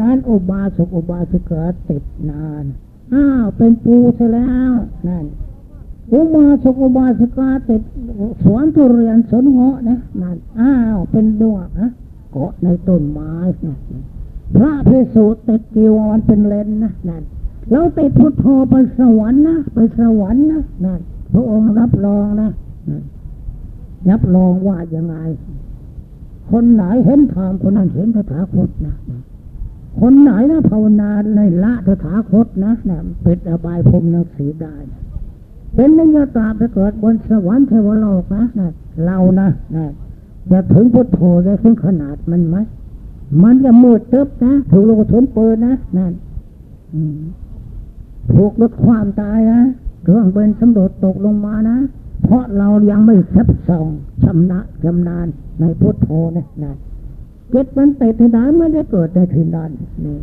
นั้นอุบาสกอุบาสิกาติดนาน อ้าวเป็นปูซะแล้ว นั่น อุบาสกอุบาสิกาติดสวนทุเรียนสนเงาะนะนั่น อ้าวเป็นดวงนะเกาะในต้นไม้นะพระพิสุติดกีวรเป็นเลนนะนั่นเราติดพุทโธไปสวรรค์นะไปสวรรค์นะนั่นพระองค์รับรองนะรับรองว่ายังไง คนไหนเห็นธรรมคนนั้นเห็นพระถาคตนะ คนไหนนะภาวนาในละพระถาคตนะนะเป็นอบายพรมนักสีได้ เป็นนิยตาไปเกิดบนสวรรค์เทวโลกนะนะเรานะนะจะถึงพุทโธได้ถึงขนาดมันไหมมันจะมืดตึ๊บนะถูกโลกทุนเปิดนะนั่นถูกลดความตายนะเครื่องเป็นสำรวจตกลงมานะ เพราะเรายังไม่ซับส่องชำนะชำนาญในพุทโธนะนั่น เกิดมันเตะที่ไหนไม่ได้เกิดในที่นั้นนี่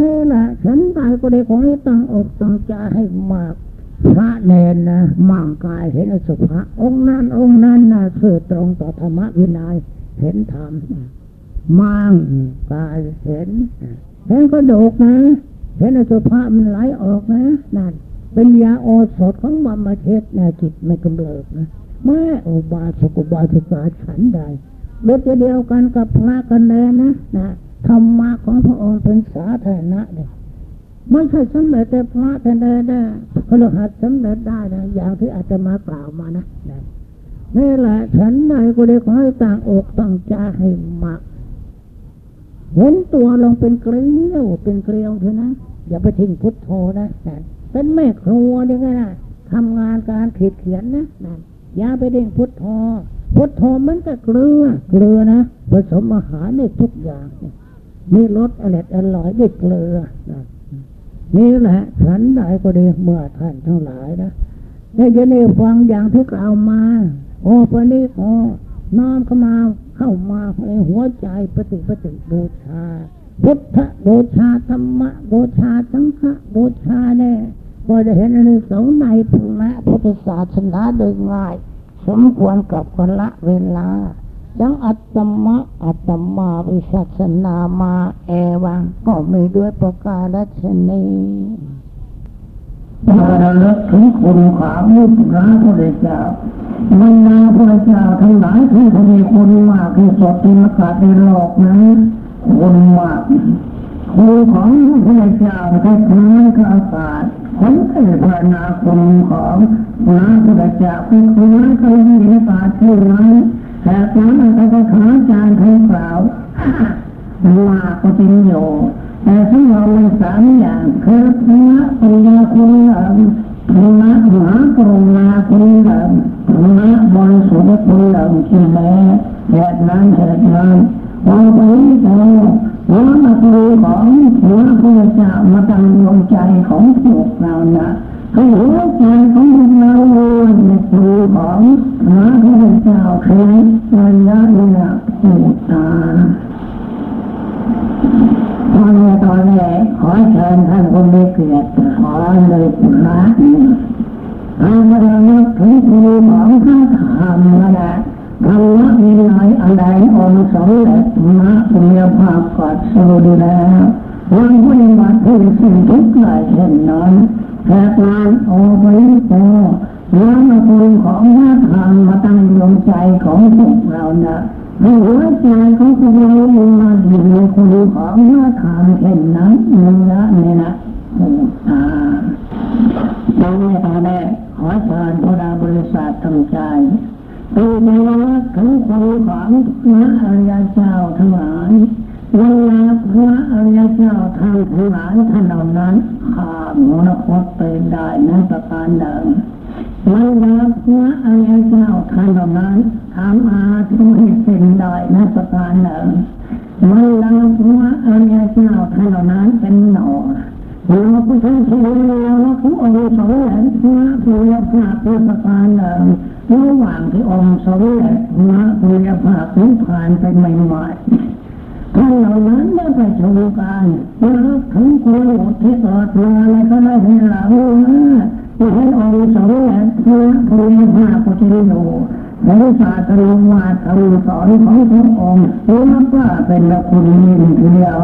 นี่แหละฉันตายก็ได้ขอให้ตั้งอกตั้งใจให้มากพระเนนนะมั่งกายเห็นสุภะองค์นั้นองค์นั้นนะสื่อตรงต่อธรรมวินัยเห็นธรรมมั่งกายเห็น เห็นก็ดกนะ เห็นสุภะมันไหลออกนะนั่นเป็นยาโอสถของมัมมาเทศนะจิตไม่กำเริบนะแม่อุบาสกอุบาสิกาฉันใด รถจะเดียวกันกับพระกันแน่นะนะธรรมะของพระองค์เป็นสาธารณะเลยไม่ใช่สำเร็จแต่พระแต่ใดได้พระหัสสำเร็จได้นะอย่างที่อาจจะมากล่าวมานะนี่แหละฉันใดก็ได้ขอให้ต่างอกต่างใจให้มากเห็นตัวลงเป็นเกลียวเป็นเกลียวเถอะนะ อย่าไปทิ้งพุทโธนะเป็นแม่ครัวนี่ไงนะทำงานการขีดเขียนนะนั่นอย่าไปเด้งพุทโธ พุทโธมันก็เกลือ เกลือนะผสมอาหารในทุกอย่างมีรสอร่อยอร่อยด้วยเกลือนี่แหละฉันใดก็ดีเมื่อท่านทั้งหลายนะนี่จะได้ฟังอย่างที่กล่าวมา โอ้ปณิโอน้อมเข้ามาเข้ามาในหัวใจปฏิปฏิบูชา พุทธบูชาธรรมบูชาสังฆบูชาเนี่ยก็จะเห็นอนิสงส์ในพระพุทธศาสนาโดยง่าย สมควรกับคนละเวลาดังอัตมะอัตมาวิสัสนามาเอวังก็มีด้วยประกาศชนีถ้าราเลิกถึงคุณของพระพุทธเจ้าบรรดาพระเจ้าทั้งหลายที่มีคุณมากที่สุดที่มากาศในโลกนั้นคุณมาก คุณของพระเจ้าแค่พื้นก็อากาศคนเกิดพระนาคุณของพระพุทธเจ้าคือคุณก็ยิ่งอากาศที่นั้นแต่ตอนนั้นก็ขาจารย์เขากล่าวว่าก็จริงอยู่แต่ที่เราสามอย่างคือพระปัญญาคุณธรรมพระมหากรุณาคุณธรรมพระบริสุทธิ์คุณธรรมใช่ไหมเหตุนั้นเหตุนั้น เราไปดูหัวมาคือของหัวพระเจ้ามาตั้งดวงใจของพวกเรานะคือหัวใจของเราในคือของพระพุทธเจ้าคือระยะเนี่ยปูตาตอนนี้ตอนนี้ขอเชิญท่านคนมีเกียรติขอเลยปุระเอามาเรียกถึงครูของพระธรรมนะ ธรรมะมีหลายอะไรองค์สมเด็จมะปุญญภาพกอดสูดีแล้ววันปฏิบัติที่สิ่งทุกข์หลายเช่นนั้นแค่งานโอไปโตน้ำมาคุณของพระธรรมมาตั้งดวงใจของพวกเรานะให้หัวใจของพวกเรามีมาอยู่ในคุณของพระธรรมเช่นนั้นเนื้อเนี่ยนะโอ้ตาตอนนี้ตอนนี้ขอเชิญพระบริษัททำใจ ตูในวัดถึงคุณของพระอริยเจ้าทั้งหลายเวลาพระอริยเจ้าทางทั้งหลายท่านเหล่านั้นข้ามมรคเป็นได้นั้นประการเดิมมันลาพระอริยเจ้าท่านเหล่านั้นทำอาทุให้เป็นได้นั้นประการเดิมมันลาพระอริยเจ้าท่านเหล่านั้นเป็นหนอ ผู้ชายที่เราผู้องค์สมเด็จพระพุทธเจ้าเป็นประการเดิมระหว่างที่องค์สมเด็จพระพุทธเจ้าถึงผ่านไปใหม่ๆท่านเหล่านั้นได้ไปชมกันแล้วถึงคนหมดที่เกิดมาในขณะที่เราที่เห็นองค์สมเด็จพระพุทธเจ้าก็จะอยู่ในศาสตร์ว่าคำสอนของพระองค์รู้ว่าเป็นละคุณยิ่งเดียว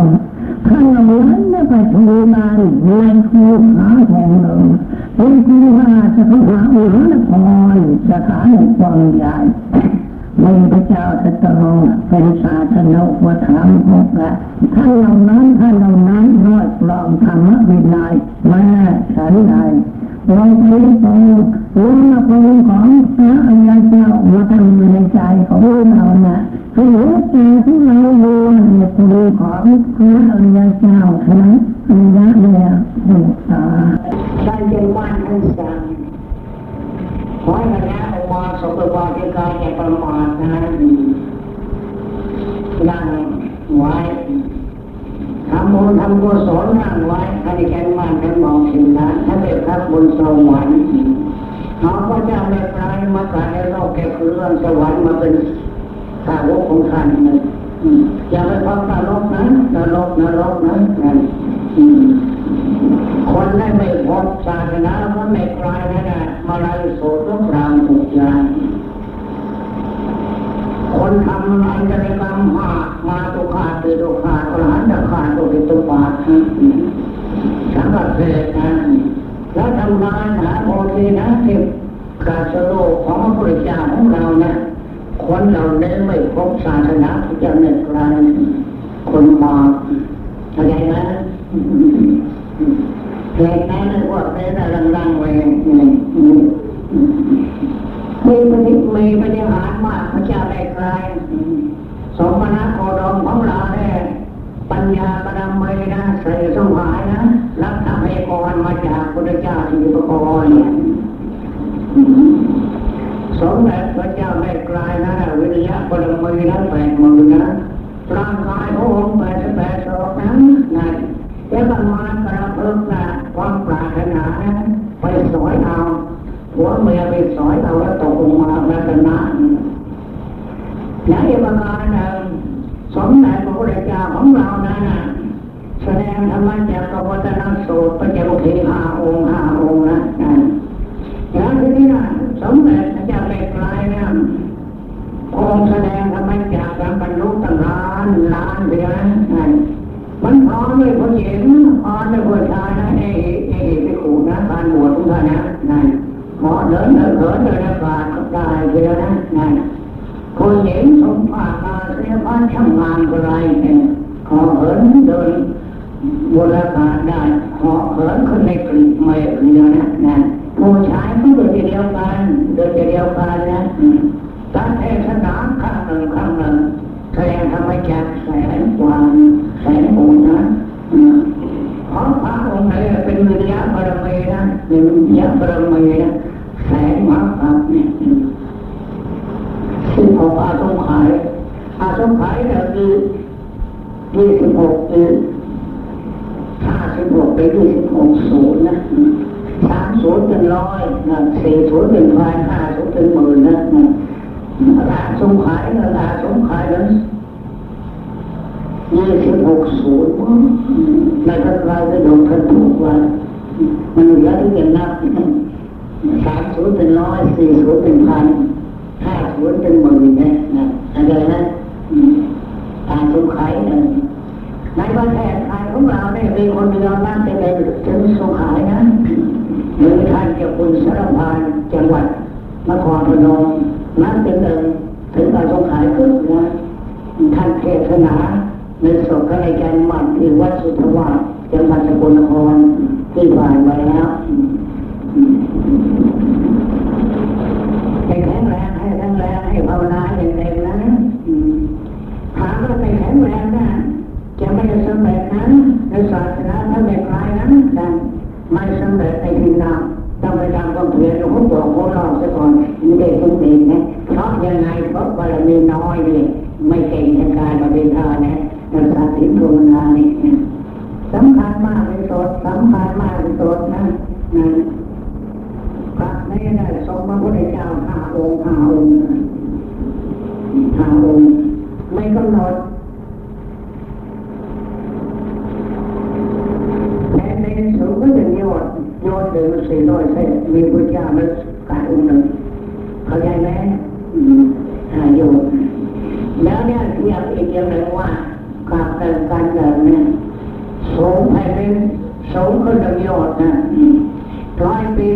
ข้างหลังไม่ไปทำงานในคูหาแห่งหนึ่งเป็นคูหาจะเข้าหาอุรนครสถานกว้างใหญ่มีพระเจ้าตรัสรู้เป็นศาสนาวัฒนธรรมและท่านเหล่านั้นท่านเหล่านั้นรอดปลอมธรรมวินัยมาฉันใด เราเป็นตัวรู้ละครของพระอริยเจ้ามาทำอยู่ในใจของเรานะคือหัวใจของเราล้วนเป็นของพระอริยเจ้าเท่านั้นอริยะเนี่ยบูชาท่านจึงมั่นท่านสั่งขอให้ระยะออกมาสมบูรณ์ที่กายจะประมาทนะนั่งไว้ ทำบุญทำกุศลนั่งไว้ท่านใจมั่นท่านบอกสิ่งนั้นท่านเรียกครับบนสวรรค์เขาก็จะไม่กลายมาการในโลกแก่คือเรื่องสวรรค์มาเป็นสาวกของท่านนะอย่าไปฟังนรกนะนรกนรกนะนั่นคนได้ไม่พบศาสนาก็ไม่กลายนะนะมาลายโสดรามถูกใจ คนทำอันจริกรรมหามาตุขาติตุขาตรหันตขาตุติตุปาสังกัดเสกนะแล้วทำงานหาโพธินะที่กาสโลของพระพุทธเจ้าของเราเนี่ยคนเราได้นไม่พบศาสนาที่จะเนิกลายคนมาอะไรนะเหตุนั้นพวกนี้นะไรังๆไว้ มีปฏิมีปฏิหารมากพระเจ้าได้กลายสมณะโคดมของเราเนี่ยปัญญาประดมเมยนะใส่สมหายนะรับทรัพยากรมาจากพุทธเจ้าที่ประกรณ์เนี่ยสมเด็จพระเจ้าได้กลายนะวิริยะประดมเมยนะแปดหมื่นะร่างกายขององค์แปดสิบแปดศอกนั้นนะแล้วก็มากระเพิ่มนะความปรารถนาไปสอยเอา หัวเมียไปสอยเอาแล้วตกลงมาแล้วกันนะแล้วอีกประการหนึ่งสมเด็จพระพุทธเจ้าของเรานั้นนะแสดงธรรมจากพระพุทธนาสูตรพระเจ้าที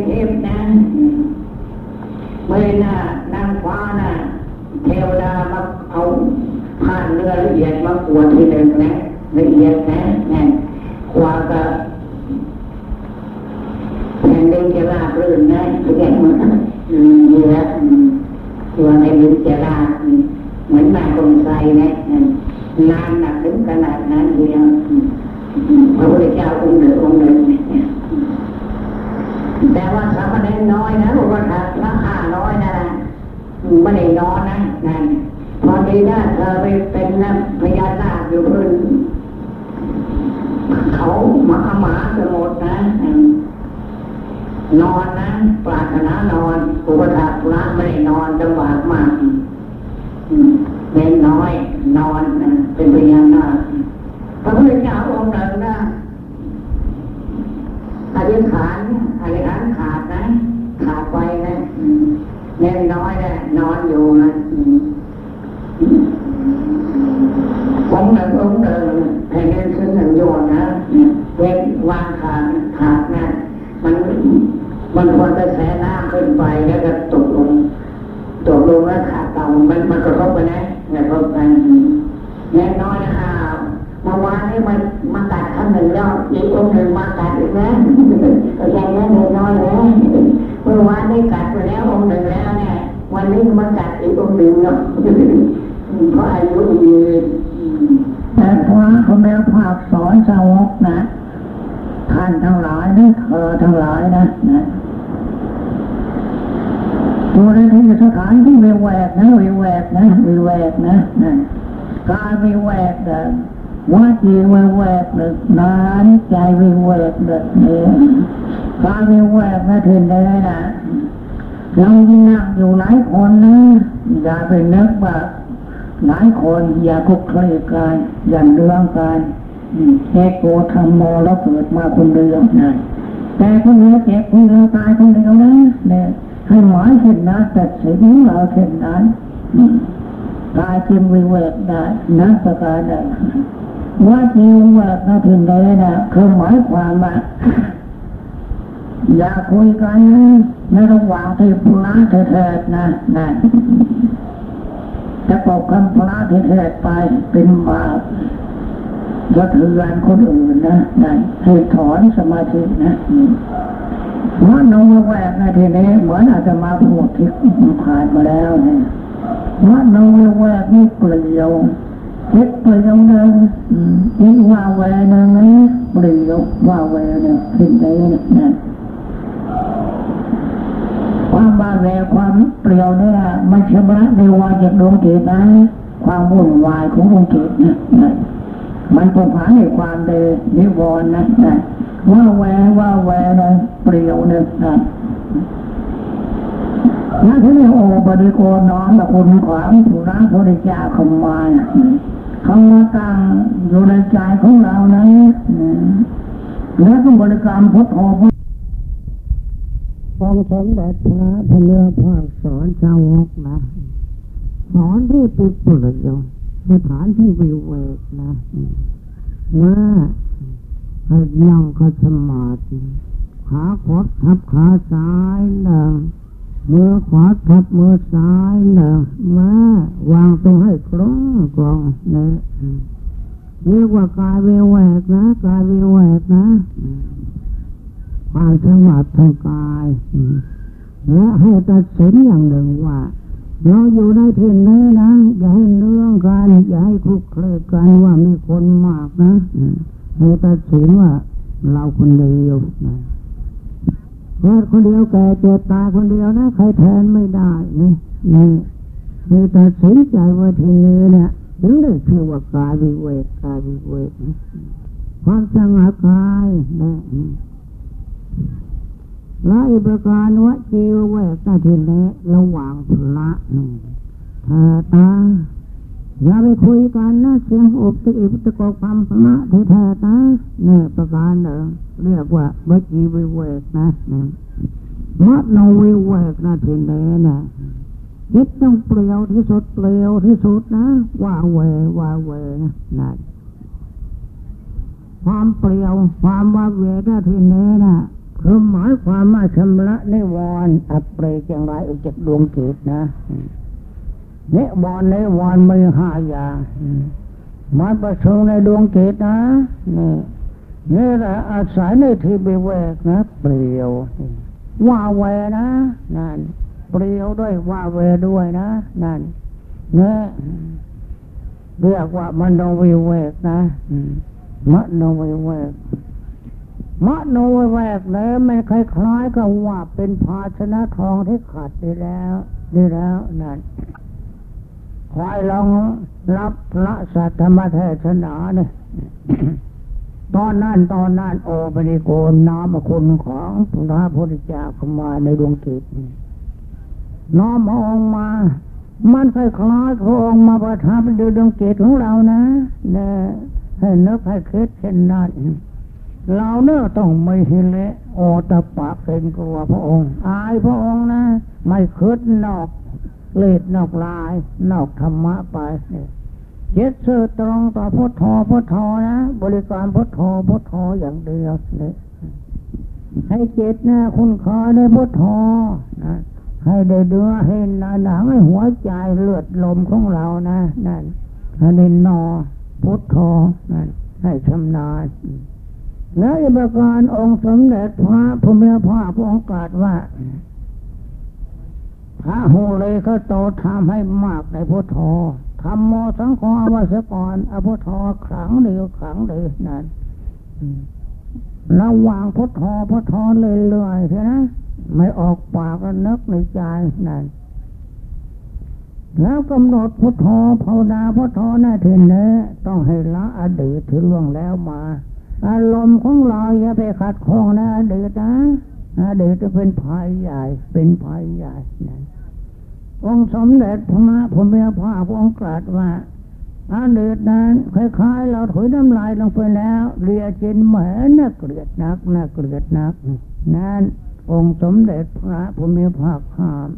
ปีทิพย์นะเมื่อหน้านางฟ้าน่ะเทวดามาเอาผ่านเรือละเอียดมากวดทีหนึ่งนะละเอียดนะนะกว่าก็แผ่นดินจะราบรื่นนะทุกอย่างมันอืมดีแล้วอืมตัวในดินจะราบเหมือนมาตรงไทรนะนานหนักถึงขนาดนั้นเดียวพระพุทธเจ้าองค์หนึ่งองค์หนึ่งเนี่ย แต่ว่าสามเณรน้อยนะบอกว่าถ้าพระห้าน้อยนะไม่ได้นอนนะนั่นพอดีนะเธอไปเป็นนะพญานาคอยู่พื้นเขาหมาหมาสมุทรนะนอนนะปรารถนานอนอุปถากพระไม่ได้นอนลำบากมากเล็กน้อยนอนนะเป็นพญานาคพระพุทธเจ้าองค์หนึ่งนะ อธิษฐานอธิษฐานขาดนะ ขาดไปนะอืมเล็กน้อยนะนอนอยู่นะอืมหนึ่งองค์หนึ่งแผ่นดินขึ้นหนึ่งโยนนะเว้นวางขาดขาดนะมันมันพอจะแสน้ำขึ้นไปแล้วก็ตกลงตกลงแล้วขาดเต่ามันมันกระทบกันนะกระทบกันแน่น้อยนะคะ เมื่อวานนี้มันมากัดครั้งหนึ่งแล้วอีกองค์หนึ่งมากัดอีกแล้วก็แค่นี้เล็กน้อยแล้วเมื่อวานนี้กัดไปแล้วองค์หนึ่งแล้วเนี่ยวันนี้มากัดอีกองค์หนึ่งเนาะเพราะอายุยืนแต่พระเขาแม่ภาคสอนสาวกนะท่านทั้งหลายนะเธอทั้งหลายนะนะตัวในที่สถานที่วิแหวกนะวิแหวกนะวิแหวกนะนะกายวิแหวกนะ ว่าจีวิแวกนะนานใจวิแวกนะเนี่ยกาวิแวกนะถึงได้นะเรานั่งอยู่หลายคนนะอย่าไปนึกว่าหลายคนอย่าคุกคลีกันอย่าเรื่องกันแค่โกทำโมแล้วเกิดมาคนเดียวนะแต่คนเดียวเจ็บคนเดียวตายคนเดียวนะเนี่ยให้หมายเช่นนั้นแต่สิ่งเราเช่นนั้นกายจึงวิเวกได้นักประการใด ว่าจิวเวกนะถึงได้นะคือหมายความว่าอย่าคุยกันในระหว่างที่พระเถิดนะนะจะบอกคำพระที่เทศไปเป็นบาปกระเทือนคนอื่นนะนั่นให้ถอนสมาธินะเพราะนงแวกในทีนี้เหมือนอาจจะมาพูดที่ผ่านมาแล้วเนี่ยพราะนงแวกนี่เปลี่ยว เล็กเปลี่ยวหนึ่งอีกว่าแวหนึ่งนะเปลี่ยวว่าแวหนึ่งขึ้นไปนะความบาแวความเปลี่ยวเนี่ยมันชำระในวาจากดวงจิตนะ ความวุ่นวายของดวงจิตนะนะมันผงผาในความเดนิวรณ์นะนะว่าแวว่าแวนะเปลี่ยวเนี่ยนะนั่นที่นี่โอ้บริโกรน้อมตะคุณขวางถูร้างพระเจ้าคำมานะ เขามาตั้งอยู่ในใจของเรานะแล้วต้องบริกรรมพุทโธพุทองสมเด็จพระพเรือภาคสอนชาวกนะสอนที่ติดปลือยสถานที่วิเวกนะว่าให้ย่องก็สมาธิขาขวาทับขาซ้ายนะ มือขวาทับมือซ้ายนะมาวางตรงให้กลงกลงนะเรียกว่ากายวิเวกนะกายวิเวกนะความสงัดทางกายและให้ตัดสินอย่างหนึ่งว่าเราอยู่ในที่นี้นะอย่าให้เรื่องกันอย่าให้คุกเคลกันว่ามีคนมากนะให้ตัดสินว่าเราคนเดียวนะ เกิดคนเดียวแก่เจ็บตายคนเดียวนะใครแทนไม่ได้นี่นี่คือตัดสินใจว่าที่นี้เนี่ยถึงได้ชื่อว่ากายวิเวกกายวิเวกความสงัดกายนะและอีกประการว่าจีวเวกนาทีนี้ระหว่างพระหนึ่งเธอตา อย่าไปคุยกันนะเสียงอบตะอิบตะกอความพระที่เธอตาเนี่ยประการหนึ่งเรียกว่าเบจีวิเวกนะนะมัดนวิเวกนาทีนี้นะจิตต้องเปลี่ยวที่สุดเปลี่ยวที่สุดนะว่าเวว่าเวนะนะความเปลี่ยวความว่าเวนาทีนี้นะคือหมายความว่าชำระนิวรณ์อัปเปรย์จังไรออกจากดวงจิตนะ นิวรณ์นิวรณ์มีห้าอย่างมันประสงในดวงจิตนะนี่นี่แหละอาศัยในที่บิเวกนะ เปลี่ยว ว่าแวนะนั่นเปลี่ยวด้วยว่าเวด้วยนะนั่นเนี่ยเรียกว่ามโนวิเวกนะมโนวิเวกมโนวิเวกเนี่ยมันคล้ายๆกับว่าเป็นภาชนะทองที่ขาดดีแล้วดีแล้วนั่น คอยลองรับพระสัทธรรมเทศนาเนี่ยตอนนั้นตอนนั้นโอปนิโกนน้อมคุณของพระพุทธเจ้าเข้ามาในดวงจิตน้อมองมา มันคล้ายๆพระองค์มาประทับในดวงจิตของเรานะเนี่ยให้นึกให้คิดเช่นนั้นเราเนี่ยต้องไม่เห็นละโอตะปะเป็นกลัวพระองค์ อายพระองค์นะ ไม่คิดนอก เลดนอกลาย นอกธรรมะไปเนี่ยเจ็ดเสือตรงต่อพุทโธพุทโธนะบริการพุทโธพุทโธอย่างเดียวเลยให้เจ็ดนะคุณคอในพุทโธนะให้ได้เดือให้นาหนังให้หัวใจเลือดลมของเรานะนั่นให้ได้นอพุทโธนั่นให้ชำนาญแล้วอีกปการองค์สมเด็จพระพุทธพระพระองค์ตรัสว่า พระโหเลยเขาโตทำให้มากในพุทโธทำโมสังขอวสกรอพุทโธขังเดียวขังเดียวนั่นระวางพุทโธพุทโธเรื่อยใช่ไหมไม่ออกปากแล้วนึกในใจนั่นแล้วกำหนดพุทโธภาวนาพุทโธหน้าทีนี้ต้องให้ละอดีตที่ล่วงแล้วมา อารมณ์ของเราอย่าไปขัดข้องนะอดีตนะอดีตจะเป็นภัยใหญ่เป็นภัยใหญ่นั่น องค์สมเด็จพระพุทธภาพองค์กราดว่าอาเดตนั้นคล้ายๆ เราถุยน้ำลายลงไปแล้วเรียจินเหมือนน่าเกลียดนักน่าเกลียดนัก นั่นองค์สมเด็จพระพุทธภาคห้าม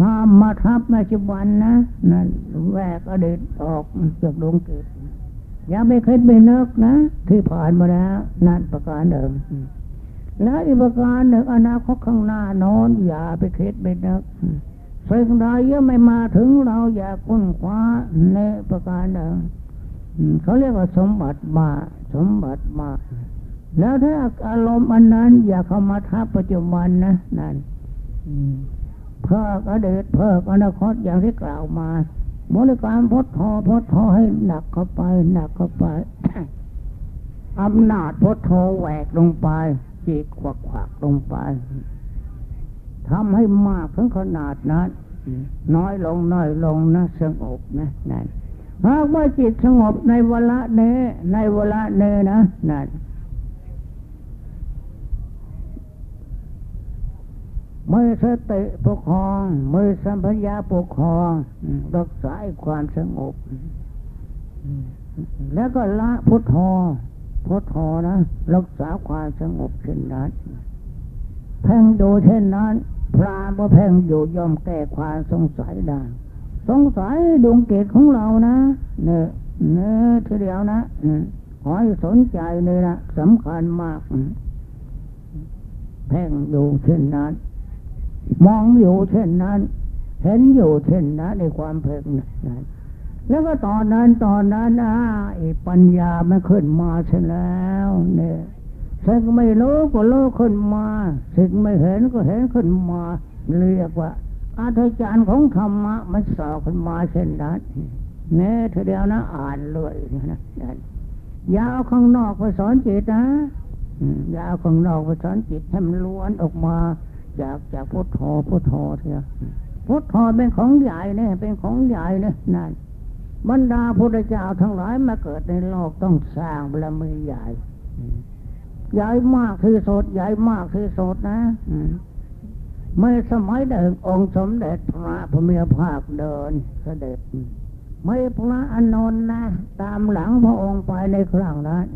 ห้ามมาทับในจุบันนะนั่นแวกอดีตออกจากดวงจิตอย่าไปคิดไปนึกนะ ที่ผ่านมาแล้ว นั่นประการเดิมแล้วอีกประการหนึ่งอนาคตข้างหน้านอนอย่าไปคิดไปนึก สิ่งใดยังไม่มาถึงเราอย่าคุ้นคว้าในประการหนึ่งเขาเรียกว่าสมบัติมา สมบัติมา แล้วถ้าอารมณ์อันนั้น อย่าเข้ามาทับปัจจุบันนะนั่นเพิกอดีตเพิกอนาคตอย่างที่กล่าวมา บริการพดทอพดทอให้หนักเข้าไป หนักเข้าไปอำนาจพดทอแหวกลงไปจีกขวักขวักลงไป ทำให้มากถึงขนาดนั้น น้อยลงน้อยลงนะสงบนะนั่นหากว่าจิตสงบในเวลาเนในเวลาเนนะนั่นมือสติปกครองมือสัมพัญญาปกครองรักษาความสงบ แล้วก็ละพุทโธพุทโธนะ รักษาความสงบเช่นนั้นแพ่งดูเช่นนั้น พระบ่แพ่งอยู่ยอมแก้ความสงสัยได้ สงสัยดวงเกตของเรานะเนี่ยเนี่ยทีเดียวนะขอให้สนใจเลยนะสำคัญมาก แพ่งอยู่เช่นนั้น มองอยู่เช่นนั้น เห็นอยู่เช่นนั้นในความเพ่งนั้นแล้วก็ตอนนั้นตอนนั้นอะปัญญามันขึ้นมาเช่นแล้ว เนี่ย สิ่งไม่รู้ก็รู้ขึ้นมาสิ่งไม่เห็นก็เห็นขึ้นมาเรียกว่าอาจารย์ของธรรมะมันสอบขึ้นมาเช่นนั้นเน่เธอเดียวนะ อ่านเลยนะอย่าเอาข้างนอกไปสอนจิตนะอย่าเอาข้างนอกไปสอนจิตให้มันล้วนออกมาจากจากพุทโธพุทโธเถอะพุทโธเป็นของใหญ่เนี่ยเป็นของใหญ่เนี่ยนั่นบรรดาพุทธเจ้าทั้งหลายมาเกิดในโลกต้องสร้างบารมีใหญ่ ใหญ่มากที่สุดใหญ่มากที่สุดนะไม่สมัยเดิมองค์สมเด็จพระพมีภาคเดินเสด็จไม่พระอนนท์นะ ตามหลังพระองค์ไปในครั้งนั้น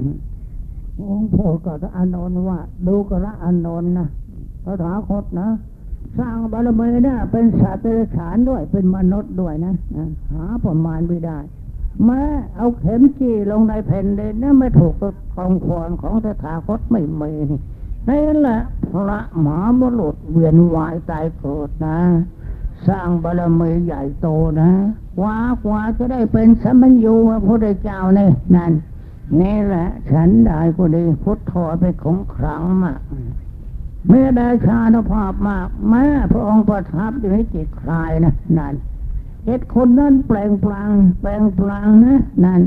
องค์พูดกับอนนท์ว่า ดูกระอนนท์นะพระถาคตนะสร้างบารมีนี่ยเป็นสัตว์เดรัจฉานด้วยเป็นมนุษย์ด้วยนะหาประมาณไม่ได้ แม้เอาเข็มจี้ลงในแผ่นดินนี่ไม่ถูกกับกองควรของสถาคตไม่มีนี่นี่แหละพระหมาบุรุษเวียนวายตายเกิดนะ สร้างบารมีใหญ่โตนะว่ากว่าจะได้เป็นสมัญญูพระพุทธเจ้านี่นั่นนี่แหละฉันได้ก็ดีพุทธเป็นของขลังมากเมื่อได้ชานุภาพมากแม่พระองค์ประทับอยู่ในจิตคลายนะนั่น เหตุคนนั้นแปลงปลางแปลงปลางนะนั่น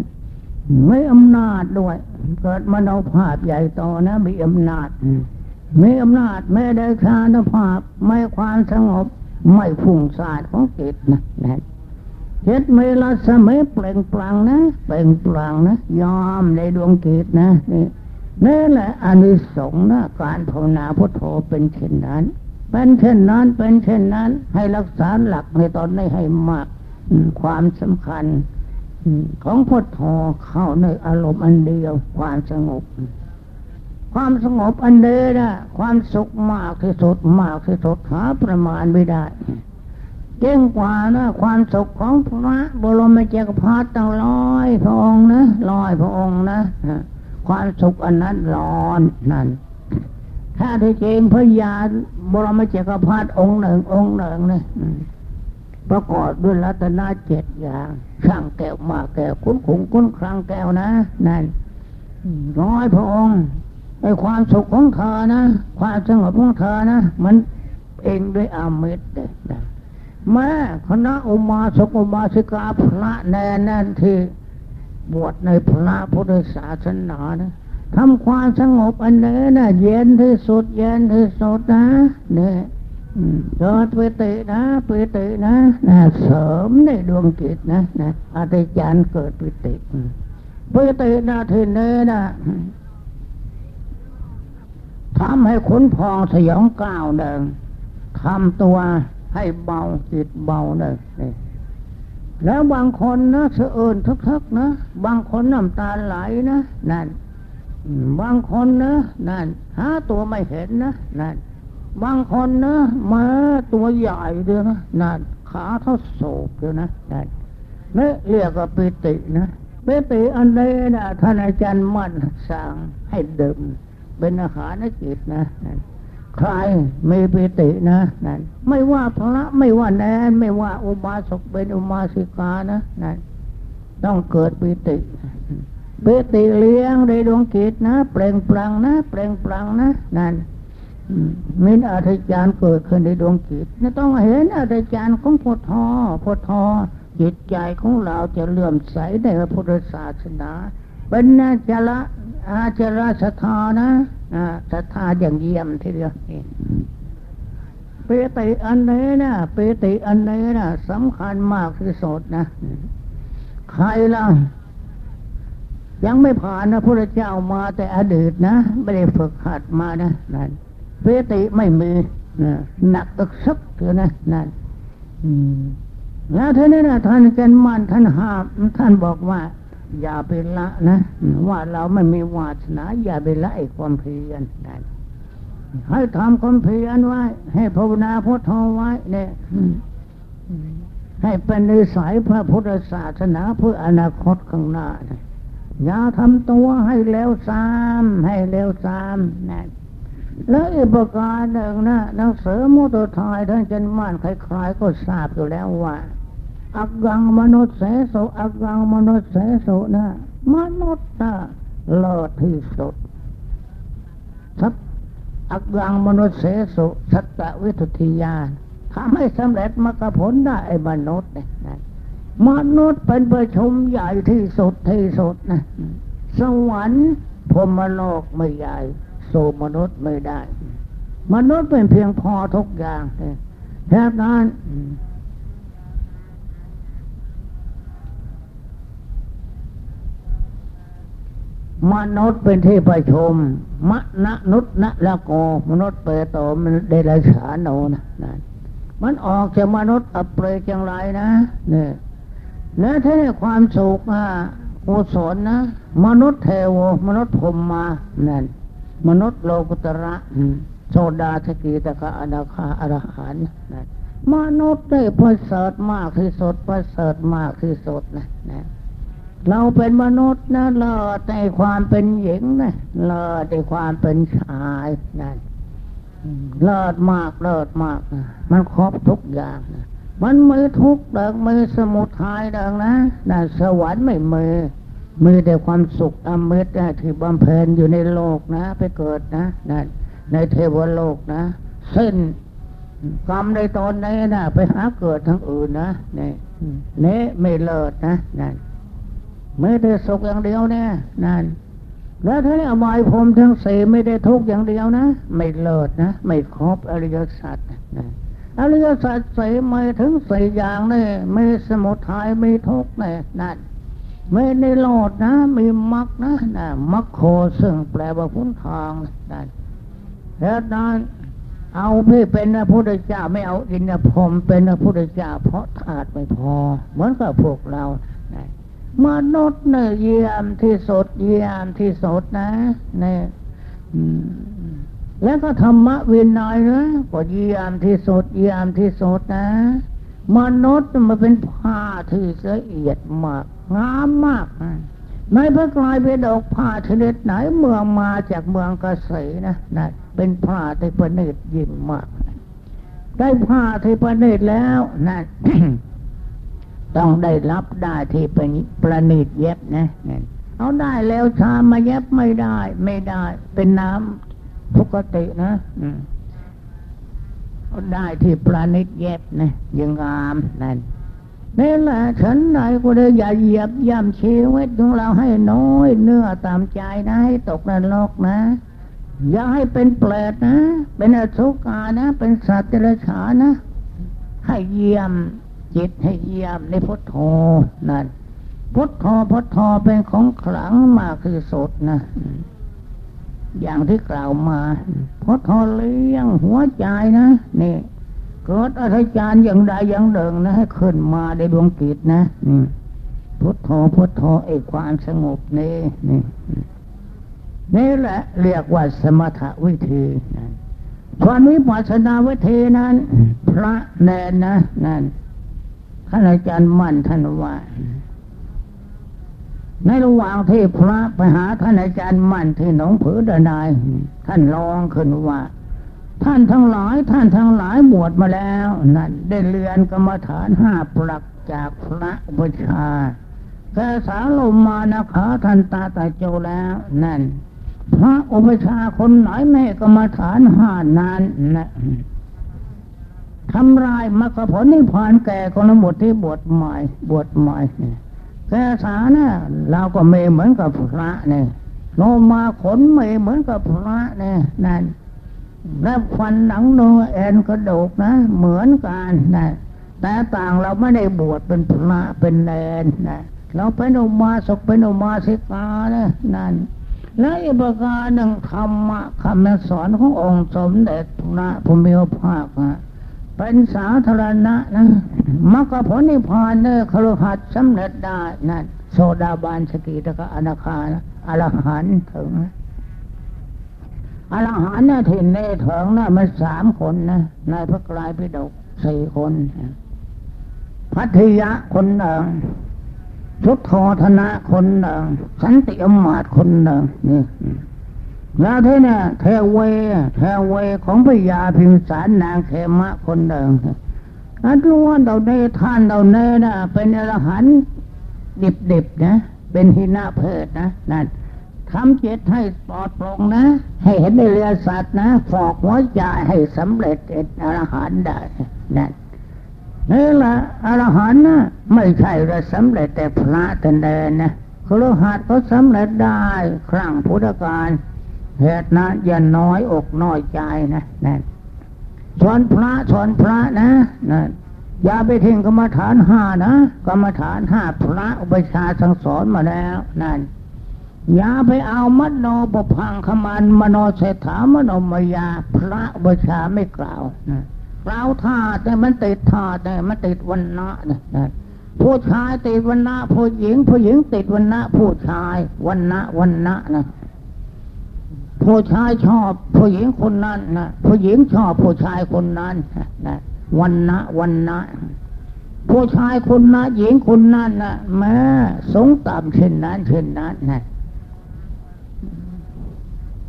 ไม่อำนาจด้วย เกิดมโนภาพใหญ่โตนะมีอำนาจมีอำนาจไม่ได้ชานภาพ ไม่ความสงบ ไม่ฝุ่งซ่านของจิตนะนั่นเฮ็ดเมลาสมัยเปล่งปลังนะเปล่งปลังนะยอมในดวงจิตนะนี่นี่แหละอนิสงส์นะการภาวนาพุทโธเป็นเช่นนั้น เป็นเช่นนั้น เป็นเช่นนั้น ให้รักษาหลักในตอนนี้ให้มากความสำคัญของพุทโธเข้าในอารมณ์อันเดียว ความสงบ ความสงบอันเดียวนะความสุขมากที่สุดมากที่สุดหาประมาณไม่ได้เก่งกว่านะความสุขของพระบรมเจ้าพรรดิตั้งร้อยพระองค์นะร้อยพระองค์นะความสุขอันนั้นร้อนนั่น ถ้าที่จริงพระยาบรมเจ้าพรรดิองค์หนึ่ง องค์หนึ่งเนะประกอบด้วยรัตนเจ็ดอย่างช่างแก้วมาแก้วคุ้นขุงคุ้นครังแก้วนะนั่นร้อยพระองค์ไอความสุขของเธอนะ ความสงบของเธอนะ มันเองด้วยอามิตรแม่คณะอุมาสกอุมาสิกาพระแน่นั่นที่บวชในพระพุทธศาสนานะ ทำความสงบอันนี้นะเย็นที่สุด เย็นที่สุดนะเนี่ยเกิดปิตินะปิตินะนะเสริมในดวงจิตนะนะอาจารเกิดปิติปิตินะทีนี้นะทำให้ขุนพองสยองก้าวเดินทำตัวให้เบาจิตเบาเดินแล้วบางคนนะเสื่อนทึกๆนะ บางคนน้ำตาไหลนะนั่น บางคนนะนั่นหาตัวไม่เห็นนะนั่นบางคนนะมาตัวใหญ่เดียวนะนั่นขาเท่าโศกเดียวนะนั่นนี่เรียกว่าปิตินะปิติอันนี้นะท่านอาจารย์มั่นสั่งให้ดื่มเป็นอาหารนจิตนะนั่นใครมีปิตินะนั่นไม่ว่าพระไม่ว่าแนนไม่ว่าอุบาสกเป็นอุบาสิกานะนั่นต้องเกิดปิติ ปิติเลี้ยงในดวงจิตนะ เปล่งปลังนะ เปล่งปลังนะนั่นมีอาธิจารเกิดขึ้นในดวงจิตนี่ต้องเห็นอาธิจารของพุทธอพุทธอจิตใจของเราจะเลื่อมใสในพระพุทธศาสนาเป็นนาจละอาจราศรัทธานะศรัทธาอย่างเยี่ยมทีเดียวเปติอันนี้นะเปติอันนี้นะสำคัญมากที่สุดนะ ใครล่ะ ยังไม่ผ่านนะพระเจ้ามาแต่อดีตนะ ไม่ได้ฝึกหัดมานะนั่นเปติไม่มีนะหนักตึกซักเถอะนะนั่นแล้วท่านนี่นะท่านเกณฑ์มันท่านห้ามท่านบอกว่า อย่าไปละนะ ว่าเราไม่มีวาสนา อย่าไปละไอ้ความเพียรนั่นให้ทำความเพียรไว้ ให้ภาวนาพุทโธไว้ เนี่ยให้เป็นนิสัยพระพุทธศาสนาเพื่ออนาคตข้างหน้านะ อย่าทำตัวให้เร็วซ้ำให้เร็วซ้ำนะแล้วอีกประการหนึ่งนะหนังสือมุตทายท่านจันมานใครๆก็ทราบอยู่แล้วว่าอักยังมนุษย์เสโสอักยังมนุษย์เสโสนะมนุษย์นะเลิศที่สุดสักอักยังมนุษย์เสโสสัตวิทุติยานทำให้สำเร็จมรรคผลได้ไอ้มนุษย์เนี่ย มนุษย์เป็นประชุมใหญ่ที่สุดที่สุดนะ สวรรค์พรมโลกไม่ใหญ่สู่มนุษย์ไม่ได้ มนุษย์เป็นเพียงพอทุกอย่างแค่นั้นมนุษย์เป็นที่ประชุมมณนุษย์นละโกมนุษย์เปโตมันเดรัจฉานโนนะนั่นมันออกจากมนุษย์อัปเปรจังไรนะเนี่ย แล้วถ้าได้ความสุขอะกุศลนะ มนุษย์เทวมนุษย์พรมมานั่นมนุษย์โลกุตระโซดาสกีตะคะอนาคาอรหันนั่นมนุษย์ได้ประเสริฐมากที่สุดประเสริฐมากที่สุดนะนะเราเป็นมนุษย์นะเลิศในความเป็นหญิงนะเลิศในความเป็นชายนั่นเลิศมากเลิศมากนะมันครบทุกอย่างนะ มันมือทุกเดิงมือสมุทัยเดิงนะนะสวรรค์ไม่มือมือแต่ความสุขอมฤตนะที่บำเพ็ญอยู่ในโลกนะ ไปเกิดนะนั่นในเทวโลกนะเส้นกรรมในตอนนี้นะไปหาเกิดทั้งอื่นนะนี่เนี้ไม่เลิศนะนั่นไม่ได้สุขอย่างเดียวเนี่ยนั่นแล้วถ้าเนี่ยหมายผมทั้งสี่ไม่ได้ทุกอย่างเดียวนะ ไม่เลิศนะ ไม่ครบอริยสัจนะ อริยสัจสี่ไม่ถึงสี่อย่างนี่มีสมุทัยมีทุกข์เนี่ยนั่นไม่ได้โลดนะ มีมรรคนะนะมรรคโคซึ่งแปลว่าพุ้นทางนั่นแล้วนั้นเอาพี่เป็นพระพุทธเจ้าไม่เอาอินทพรมเป็นพระพุทธเจ้าเพราะธาตุไม่พอ เหมือนกับพวกเรานะมนุษย์เนี่ยเยี่ยมที่สุดเยี่ยมที่สุดนะเนี่ย แล้วก็ธรรมะวินัยนะก็เยี่ยมที่สุดเยี่ยมที่สุดนะ มนุษย์มันเป็นผ้าที่ละเอียดมาก งามมากนะในพระกลายเป็นดอกผ้าชนิดไหนเมืองมาจากเมืองกระสีนะนะเป็นผ้าที่ประณีตยิ่งมาก ได้ผ้าที่ประณีตแล้วนะต้องได้รับได้ที่เป็นประณีตเย็บนะนะเอาได้แล้วชามาเย็บไม่ได้ ไม่ได้ เป็นน้ำ ปกตินะเอาได้ที่ประณีตเย็บนะยังงามนั่นนี่แหละฉันใดก็ได้อย่าเหยียบย่ำชีวิตของเราให้น้อย เนื้อตามใจนะให้ตกนรกนะ อย่าให้เป็นเปรตนะ เป็นอสุกานะ เป็นสัตว์เดรัจฉานนะ ให้เยี่ยมจิตให้เยี่ยมในพุทโธนั่นพุทโธพุทโธเป็นของขลังมากที่สุดนะ อย่างที่กล่าวมาพุทโธเลี้ยงหัวใจนะนี่เกิดอะไรจารย์อย่างใดอย่างหนึ่งนะให้ขึ้นมาในดวงจิตนะนี่พุทโธพุทโธไอ้ความสงบนี่นี่นี่แหละเรียกว่าสมถวิธีนั่นส่วนวิปัสสนาวิธีนั้น พระแนนนะนั่นท่านอาจารย์มั่นท่านว่า ในระหว่างที่พระไปหาท่านอาจารย์มั่นที่หนองผือดนาย ท่านร้องขึ้นว่า ท่านทั้งหลายท่านทั้งหลายบวชมาแล้วนั่นได้เรียนกรรมฐานห้าปลักจากพระอุปชาแกสาลมมานะคะท่านตาตาโจแล้วนั่น พระอุปชาคนไหนแม่กรรมฐานห้านั้นนะทำลายมรรคผลนิพพานแก่คนบทที่บวชใหม่บวชใหม่ เนี่ยแสาเนี่ยเราก็เมเหมือนกับพระเนี่ยโลมาขนเมเหมือนกับพระเนี่ยนั่นและฟันหนังเนื้อแอนกระดูกนะเหมือนกันนะแต่ต่างเราไม่ได้บวชเป็นพระเป็นแนนนะเราเป็นอุมาสกเป็นอุมาสิกานะนั่นและอีกประการหนึ่งธรรมะคำสอนขององค์สมเด็จพระพุทธภาคนะ เป็นสาธารณะนะมรรคผลนิพพานเนครหัสสำเร็จได้นั่นโซดาบานสกิตะกะอนาคานะอรหันถึงอรหันเนี่ยถิ่นในถึงนะมันสามคนนะในพระกลายพิดกสี่คนพัทยะคนหนึ่งชุดโทธนะคนหนึ่งสันติอมาตคนหนึ่งนี่ แล้วที่เนี่ยเทเวเทเวของพญาพิมสารนางเขมะคนหนึ่งอันรู้ว่าเราได้ท่านเราเน่นะเป็นอรหันต์ดิบๆนะ เป็นหินะเพศนะนั่นทำจิตให้ปลอดโปร่งนะ ให้เห็นในเรือสัตว์นะฟอกหัวใจให้สำเร็จเป็นอรหันต์ได้นั่นนี่แหละอรหันต์นะไม่ใช่จะสำเร็จแต่พระแต่เดนนะครหัสก็สำเร็จได้ครั้งพุทธกาล เหตุนั้นอย่าน้อยอกน้อยใจนะนั่นสอนพระสอนพระนะนั่นอย่าไปทิ้งกรรมฐานห้านะกรรมฐานห้าพระอุปชาสั่งสอนมาแล้วนั่นอย่าไปเอามโนปพังขมันมโนเศรษฐามโนมยา พระอุปชาไม่กล่าวนะกล่าวท่าแต่มันติดท่าแต่มันติดวันนะนะผู้ชายติดวันนะผู้หญิง ผู้หญิงติดวันนะผู้ชายวันนะวันนะนะ ผู้ชายชอบ ผู้หญิงคนนั้นนะผู้หญิงชอบผู้ชายคนนั้นนะวันนะวันนะ ผู้ชายคนนั้นหญิงคนนั้นนะแม้สงต่ำเช่นนั้นเช่นนั้นนะ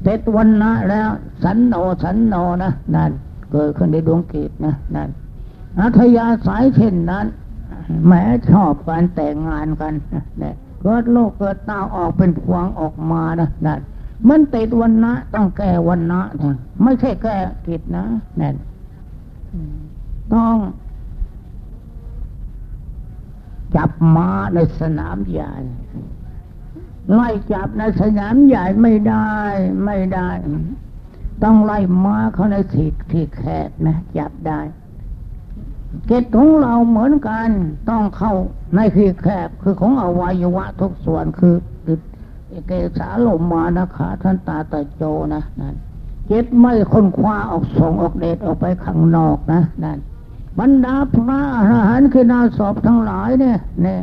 เต็ดวันนะแล้ว สันโนสันโนนะนั่นเกิดขึ้นในดวงกิจนะนั่นอัธยาสายเช่นนั้นแม้ชอบการแต่งงานกันเนี่ยเกิดโลกเกิดตาออกเป็นพวงออกมานะนั่น มันติดวันนะต้องแก้วันนะนะไม่ใช่แก้กิจนะนั่นต้องจับม้าในสนามใหญ่ไล่จับในสนามใหญ่ไม่ได้ ไม่ได้ ต้องไล่ม้าเขาในที่ที่แคบนะจับได้เกตของเราเหมือนกัน ต้องเข้าในที่แคบคือของอวัยวะทุกส่วนคือติด เกสาลมมานะคะท่านตาตาโจนะนั่นเกตไม่ค้นคว้าออกส่งออกเดชออกไปข้างนอกนะนั่นบรรดาพระอรหันต์คือนาสอบทั้งหลายเนี่ยเนี่ย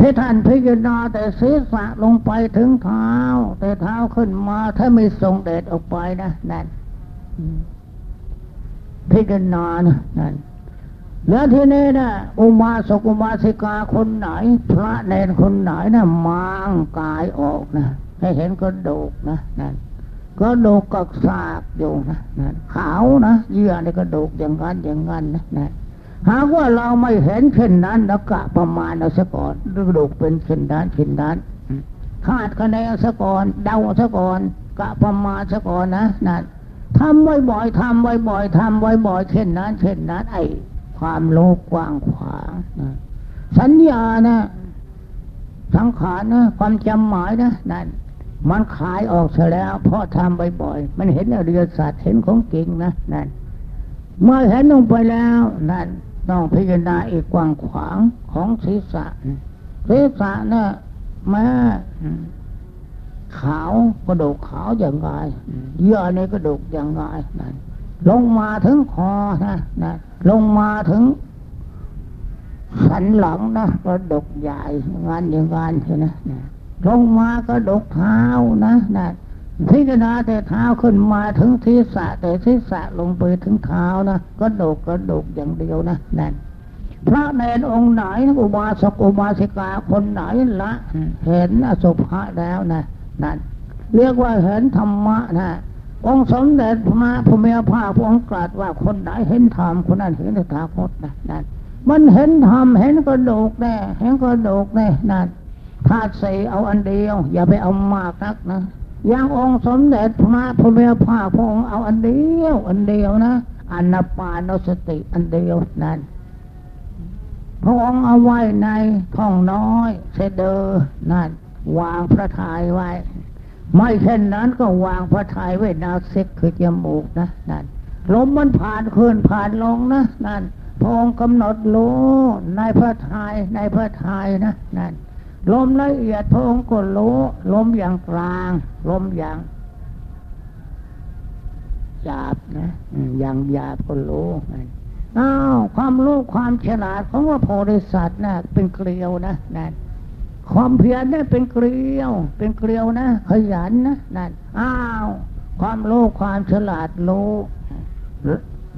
ที่ท่านพิจารณาแต่ศีรษะลงไปถึงเท้า แต่เท้าขึ้นมาถ้าไม่ส่งเดชออกไปนะนั่นพิจารณานะนั่น แล้วทีนี้นะอุมาสกุมาสิกาคนไหน พระเนรคนไหนนะมางกายออกนะให้เห็นกระดูกนะนั่นก็ดูกกักซากอยู่นะนั่นขาวนะเยื่อในกระดูกอย่างนั้นอย่างนั้นนะนั่นหากว่าเราไม่เห็นเช่นนั้นแล้วกะประมาณเอาซะก่อนกระดูกเป็นเช่นนั้นเช่นนั้นคาดคะเนซะก่อนเดาซะก่อนกะประมาณซะก่อนนะนั่นทำบ่อยๆทำบ่อยๆทำบ่อยๆเช่นนั้น เช่นนั้นไอ้ ความโลภกว้างขวางสัญญานะสังขารนะความจำหมายนะนั่นมันขายออกเสียแล้วเพราะทำบ่อยๆมันเห็นอริยสัจเห็นของจริงนะนั่นเมื่อเห็นลงไปแล้วนั่นต้องพิจารณาอีกกว้างขวางของศีรษะศีรษะนะแม้ขาวกระดูกขาวอย่างไรเยื่อในกระดูกอย่างไรนั่น ลงมาถึงคอนะนะลงมาถึง สันหลังนะกระดกใหญ่งานอย่างงานใช่ไหมนะลงมากระดกเท้านะนะพิจารณาแต่เท้าขึ้นมาถึงศีรษะแต่ศีรษะลงไปถึงเท้านะกระดกกระดกอย่างเดียวนะนั่นพระเนรองค์ไหนอุบาสกอุบาสิกาคนไหนละ เห็นอสุภะแล้วนะนั่นเรียกว่าเห็นธรรมะนะ องค์สมเด็จพระพุทธภาคพระองค์ตรัสว่าคนไหนเห็นธรรมคนนั้นเห็นตถาคตนะนั่นมันเห็นธรรมเห็นกระดูกแน่เห็นกระดูกแน่นั่นธาตุสี่เอาอันเดียว อย่าไปเอามากนักนะอย่างองค์สมเด็จพระพุทธภาคพระองค์เอาอันเดียว อันเดียวนะอนาปานสติอันเดียวนั่นพระองค์เอาไว้ในท้องน้อยเสดอนั่นวางพระทัยไว้ ไม่เช่นนั้นก็วางพระทัยไว้นาเซิกคือจมูกนะนั่นลมมันผ่านขึ้นผ่านลงนะนั่นพองกำหนดรู้ในพระทัยในพระทัยนะนั่นลมละเอียดพระองค์ก็รู้ลมอย่างกลาง ลมอย่างหยาบนะอย่างหยาบก็รู้อ้าวความรู้ความฉลาดของว่าโพธิสัตว์นะเป็นเกลียวนะนั่น ความเพียรนี่เป็นเกลียว เป็นเกลียวนะ ขยันนะนั่นอ้าว ความรู้ความฉลาดรู้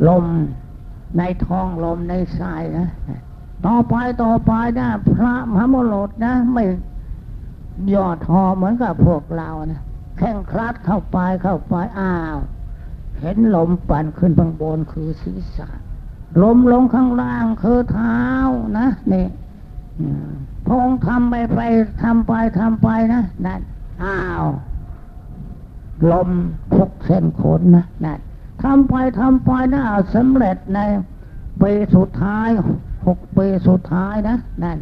ลมในท้องลมในทรายนะต่อไปต่อไปนะ พระมหามโลดนะ ไม่ย่อทอเหมือนกับพวกเรานะแข่งคลัดเข้าไปเข้าไปอ้าว เห็นลมปั่นขึ้นบางบนคือศีรษะลมลงข้างล่างคือเท้านะนี่ พงทำไปไปทำไปทำไปนะนั่นอ้าวลมทุกเส้นขนนะนั่นทำไปทำไปนะสำเร็จในปีสุดท้ายหกปีสุดท้ายนะนั่น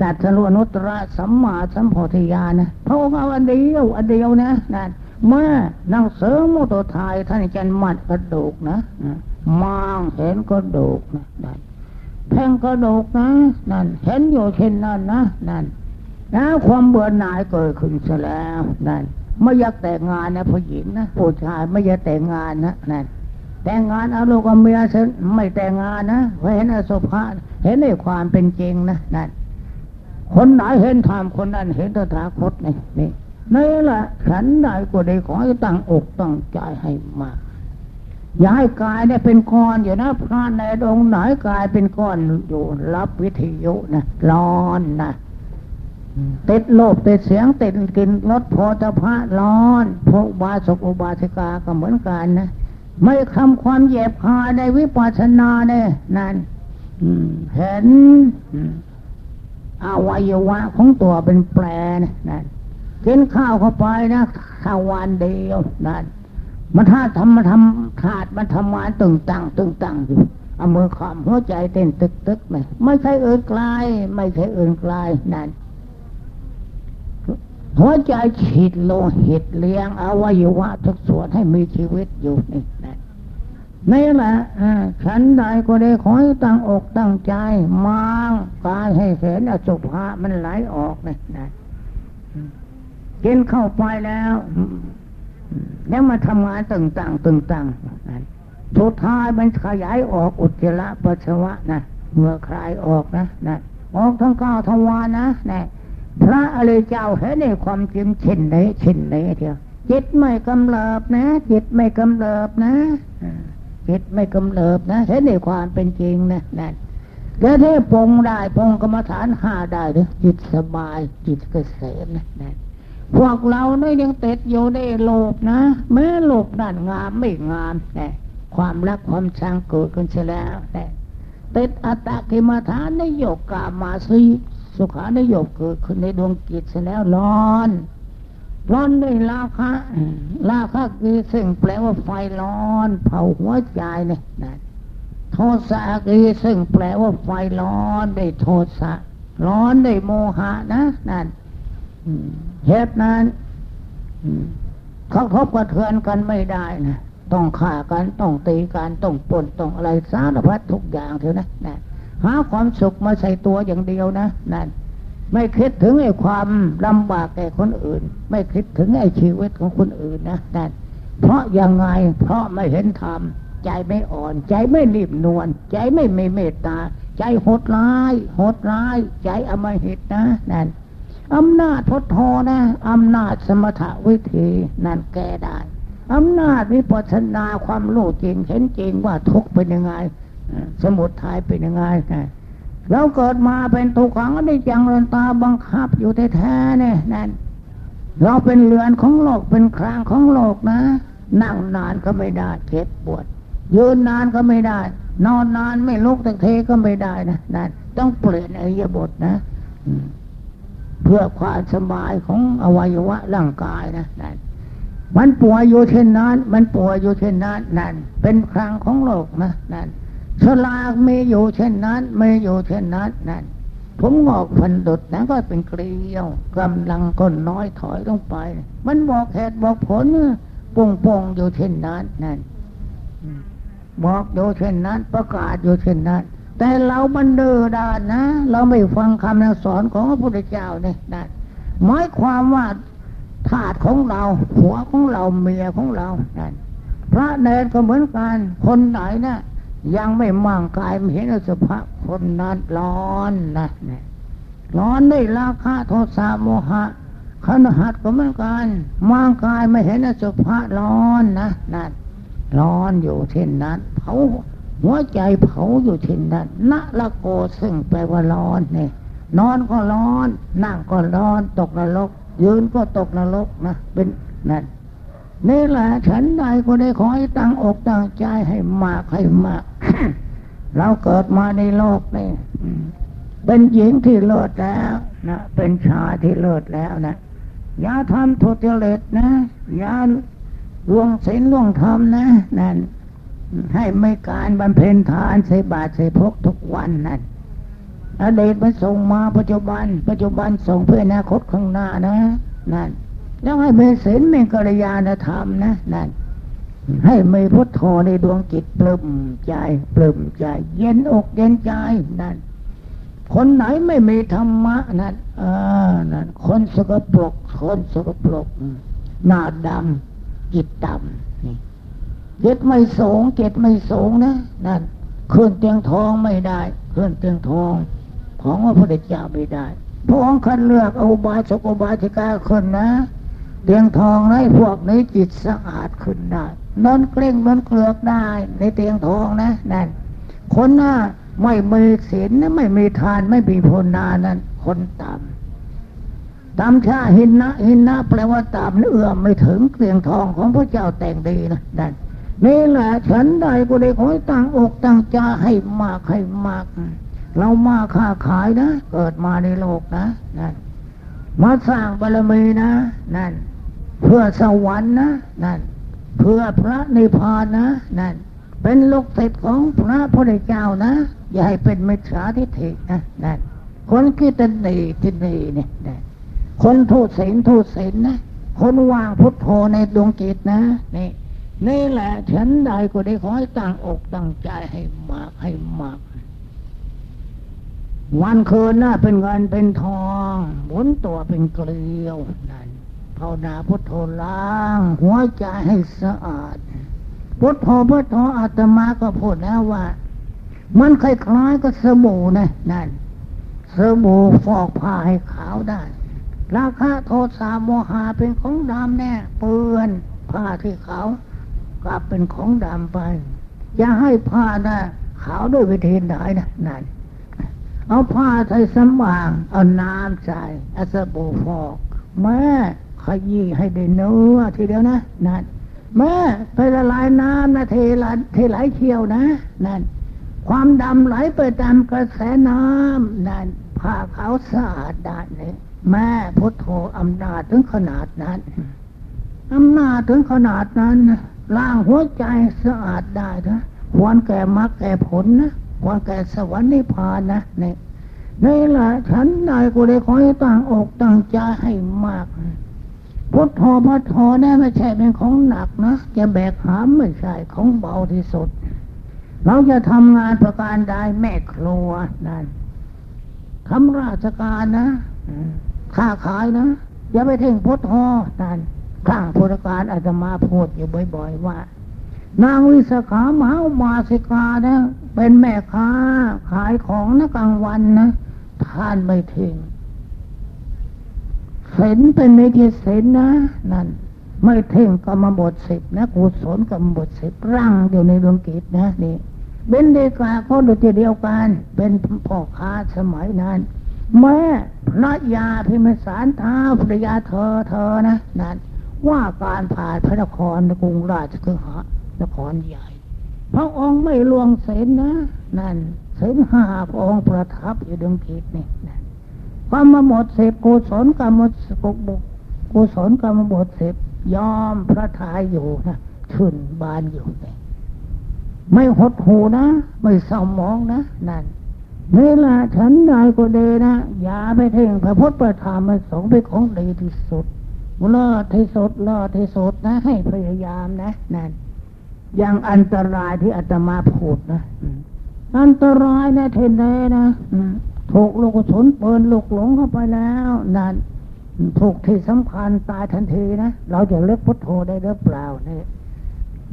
ตัดสรุนุตระสัมมาสัมโพธิญาณนะพระองค์เอาอันเดียวอันเดียวนะนั่นเมื่อนั่งเสริมมุตทยท่านจันมัดกระดูกนะมองเห็นกระดูกนะนั่น แทงกระดูกนะนั่นเห็นอยู่เช่นนั้นนะนั่นแล้วความเบื่อหน่ายเกิดขึ้นซะแล้วนั่นไม่อยากแต่งงานนะผู้หญิงนะผู้ชายไม่อยากแต่งงานนะนั่นแต่งงานเอาลูกเอาเมียฉันไม่แต่งงานนะเพราะเห็นอสุภะเห็นในความเป็นจริงนะนั่นคนไหนเห็นธรรมคนนั้นเห็นตถาคตนี่นี่นี่แหละฉันใดก็ได้ขอให้ตั้งอกตั้งใจให้มาก ย้ายกายเนี่ยเป็นก้อนอยู่นะพระในองไหนกายเป็นก้อนอยู่รับวิทยุนะร้อนนะติดโลภติดเสียงติดกินรสโพธพะร้อนพวกบาสกุบาสิกาก็เหมือนกันนะไม่คำความเหยียบคายในวิปัสสนาเนี่ยนั่นเห็นอวัยวะของตัวเป็นแปรนะนั่นกินข้าวเข้าไปนะข้าววันเดียวนั่น มันธาทำมาทำธาตุมันทำงานตึงตังตึงตังอยู่เอามือขอมหัวใจเต้นตึกตึกไหมไม่ใช่อื่นไกลไม่ใช่อื่นไกลนั่นหัวใจฉีดโลหิตเลี้ยงอวัยวะทุกส่วนให้มีชีวิตอยู่นี่นะนี่แหละฉันใดก็ได้ขอให้ตั้งอกตั้งใจมางกายให้เห็นอสุภะมันไหลออกนี่นะกินเข้าไปแล้ว แล้วมาทำงานตึงตังตึงตังสุดท้ายมันขยายออกอุจจาระปัสสาวะนะเมื่อคลายออกนะนะออกทั้งก้าวทวารนะนะพระอริยเจ้าเห็นในความจริงเช่นไหนเช่นไหนเถอะจิตไม่กำเริบนะจิตไม่กำเริบนะจิตไม่กำเริบนะเห็นในความเป็นจริงนะนั่นแล้วที่ปงได้ปงกรรมฐานห้าได้หรือจิตสบายจิตเกษมนะนั่น พวกเราเนี่ยยังติดอยู่ในโลภนะ แม้โลภด้านงามไม่งามแต่ความรักความชังเกิดขึ้นเสียแล้วแต่ติดอัตตะกิมาฐานในโยกกามาสีสุขานโยกเกิดขึ้นในดวงจิตเสียแล้วร้อนร้อนด้วยราคะราคะคือซึ่งแปลว่าไฟร้อน เผาหัวใจเนี่ยนะโทสะคือซึ่งแปลว่าไฟร้อนได้โทสะ ร้อนได้โมหะนะนั่น เหตุนั้นเขาทบกระเทือนกันไม่ได้นะต้องฆ่ากันต้องตีกันต้องปนต้องอะไรสารพัดทุกอย่างเถอะนะนะหาความสุขมาใส่ตัวอย่างเดียวนะนั่นไม่คิดถึงไอ้ความลำบากแก่คนอื่น ไม่คิดถึงไอ้ชีวิตของคนอื่นนะนั่นเพราะยังไงเพราะไม่เห็นธรรมใจไม่อ่อน ใจไม่รีบนวลใจไม่มีเมตตา ใจโหดร้ายโหดร้าย ใจอมหิตนะนั่น อำนาจพุทโธนะอำนาจสมถะวิธีนั่นแก้ได้อำนาจวิปัสนาความรู้จริงเห็นจริงว่าทุกเป็นยังไง สมุทัยเป็นยังไงเราเกิดมาเป็นทุกขังได้จังเรนตาบังคับอยู่แท้ๆเนี่ยนั่นเราเป็นเรือนของโลกเป็นครางของโลกนะ นั่งนานก็ไม่ได้เจ็บปวด ยืนนานก็ไม่ได้ นอนนานไม่ลุกตะเทก็ไม่ได้นะนั่นต้องเปลี่ยนอริยบทนะ เพื่อความสบายของอวัยวะร่างกายนะนั่นมันป่วยอยู่เช่นนั้น มันป่วยอยู่เช่นนั้นนั่นเป็นครั้งของโลกนะนั่นสลากมีอยู่เช่นนั้นมีอยู่เช่นนั้นนั่นผมงอกพันดุดนั้นก็เป็นเกลียวกำลังก็น้อยถอยลงไป มันบอกเหตุบอกผลป่งปงอยู่เช่นนั้นนั่นบอกอยู่เช่นนั้น ประกาศอยู่เช่นนั้น แต่เราบันเดือดานนะ เราไม่ฟังคำสอนของพระพุทธเจ้าเนี่ยนะหมายความว่าทาสของเราผัวของเราเมียของเรานั่นพระเนรก็เหมือนกัน คนไหนนะยังไม่มั่งกายไม่เห็นสุภาพคนนั้นร้อนนะเนี่ยร้อนด้วยราคะโทสะโมหะขนหัดก็เหมือนกันมั่งกายไม่เห็นสุภาพร้อนนะนั่นร้อนอยู่เช่นนั้นเผา หัวใจเผาอยู่ที่นั่นนละโกซึ่งแปลว่าร้อนเนี่ยนอนก็ร้อน นั่งก็ร้อน ตกนรก ยืนก็ตกนรกนะเป็นนั่นนี่แหละฉันใดก็ได้ขอให้ตั้งอกตั้งใจให้มากให้มาก เราเกิดมาในโลกนี่เป็นหญิงที่เลิศแล้วนะเป็นชายที่เลิศแล้วนะอย่าทำทุจริตนะอย่าล่วงศีลล่วงธรรมนะนั่น ให้ไม่การบำเพ็ญทานใส่บาตรใส่พกทุกวันนั่นอดีตมันส่งมาปัจจุบัน ปัจจุบันส่งเพื่ออนาคตข้างหน้านะนั่นแล้วให้มีศีลมีกัลยาณธรรมนะนั่นให้มีพุทโธในดวงจิตปลื้มใจปลื้มใจ เย็นอกเย็นใจนั่นคนไหนไม่มีธรรมะนั่นอ่านั่นคนสกปรกคนสกปรกหน้าดำจิตดำ นี่จิตไม่สูงจิตไม่สูงนะนั่นขึ้นเตียงทองไม่ได้ขึ้นเตียงทอง ของพระพุทธเจ้าไม่ได้พระองค์คัดเลือกเอาบาสกบาสิกาขึ้นนะเตียงทองให้พวกนี้จิตสะอาดขึ้นได้นอนเกลี้งนอนเกลือกได้ ในเตียงทองนะนั่นคนหน้าไม่มีศีลไม่มีทานไม่มีภาวนานั้น คนต่ำตามชาหินนะหินนะแปลว่าต่ำเอื้อมไม่ถึงเตียงทองของพระเจ้าแต่งดีนะนั่น นี่แหละฉันใดก็ได้ขอให้ตั้งอกตั้งใจให้มากให้มาก เรามาค้าขายนะ เกิดมาในโลกนะนั่นมาสร้างบารมีนะนั่น เพื่อสวรรค์นะนั่น เพื่อพระนิพพานนะนั่น เป็นลูกศิษย์ของพระพุทธเจ้านะ อย่าให้เป็นมิจฉาทิฏฐินะนั่นคนคิดตันดีทินีเนี่ยนั่นคนทูศีลทูศีลนะ คนวางพุทโธในดวงจิตนะนี่ นี่แหละฉันใดก็ได้ขอให้ตั้งอกตั้งใจให้มากให้มาก วันคืนน่ะเป็นเงินเป็นทองหมุนตัวเป็นเกลียวนั่นภาวนาพุทโธล้างหัวใจให้สะอาด พุทโธพุทโธอาตมาก็พูดแล้วว่า มันคล้ายๆกับสบู่นะนั่นสบู่ฟอกผ้าให้ขาวได้ ราคาโทสะโมหะเป็นของดำแน่เปื้อนผ้าที่ขาว กลับเป็นของดำไป อย่าให้ผ้านะขาวด้วยวิธีไหนนะนั่นเอาผ้าใส่สมาง เอาน้ำใส่อาสบู่ฟอกแม่ขยี้ให้ได้เนื้อทีเดียวนะนั่นแม่ไปละลายน้ำนะเทละเทไหลเชี่ยวนะนั่นความดำไหลไปตามกระแสน้ำนั่นผ้าขาวสะอาดได้เนี่ยแม่พุทโธอำนาจถึงขนาดนั้นอำนาจถึงขนาดนั้น ล้างหัวใจสะอาดได้นะควรแก่มรรคแก่ผลนะควรแก่สวรรค์นิพพานนะนี่นี่แหละฉันนายกูได้ขอให้ตั้งอกตั้งใจให้มาก พุทโธพุทโธนี่ไม่ใช่เป็นของหนักนะจะแบกหามไม่ใช่ของเบาที่สุด เราจะทำงานประการใดแม่ครัวนั่นทำราชการนะค้าขายนะ อย่าไปเท่งพุทโธนั่น ข้างพุทธการอาตมาพูดอยู่บ่อยๆว่า นางวิสาขาหมามาสิกานะเป็นแม่ค้าขายของนะกลางวันนะท่านไม่ทิ้งเส้นเป็นในที่เส้นนะ นั่น ไม่เท่งกรรมบทสิบนะกุศลกรรมบทสิบร่างอยู่ในดวงกิจนะนี่เป็นเดกาก็ดูเดียวกัน เป็นพ่อค้าสมัยนั้นแม่พระยาพิมสารท้าภรยาเธอเธอนะนั่น ว่าการผ่านพระนครในกรุงราชคือหานครใหญ่ พระองค์ไม่ลวงเสนนะ นั่นเสนห้าพระองค์ประทับอยู่ดวงกิจนี่นั่นความมาหมดเสพกุศลกรรมกบุกกุศลกรรมบทเสพยอมพระทายอยู่นะชื่นบานอยู่นี่ไม่หดหูนะ ไม่เศร้ามองนะ นั่นนี่ละฉันใดก็ดีนะ อย่าไปเท่งพระพุทธประธรรมสงฆ์เป็นของดีที่สุด เลิศที่สุดเลิศที่สุดนะ ให้พยายามนะนั่นอย่างอันตรายที่อาตมาพูดนะอันตรายนะเทนเนนะถูกลูกศนเปินลูกหลงเข้าไปแล้วนั่นถูกที่สำคัญตายทันทีนะเราจะเลิกพุทโธได้หรือเปล่าเนี่ย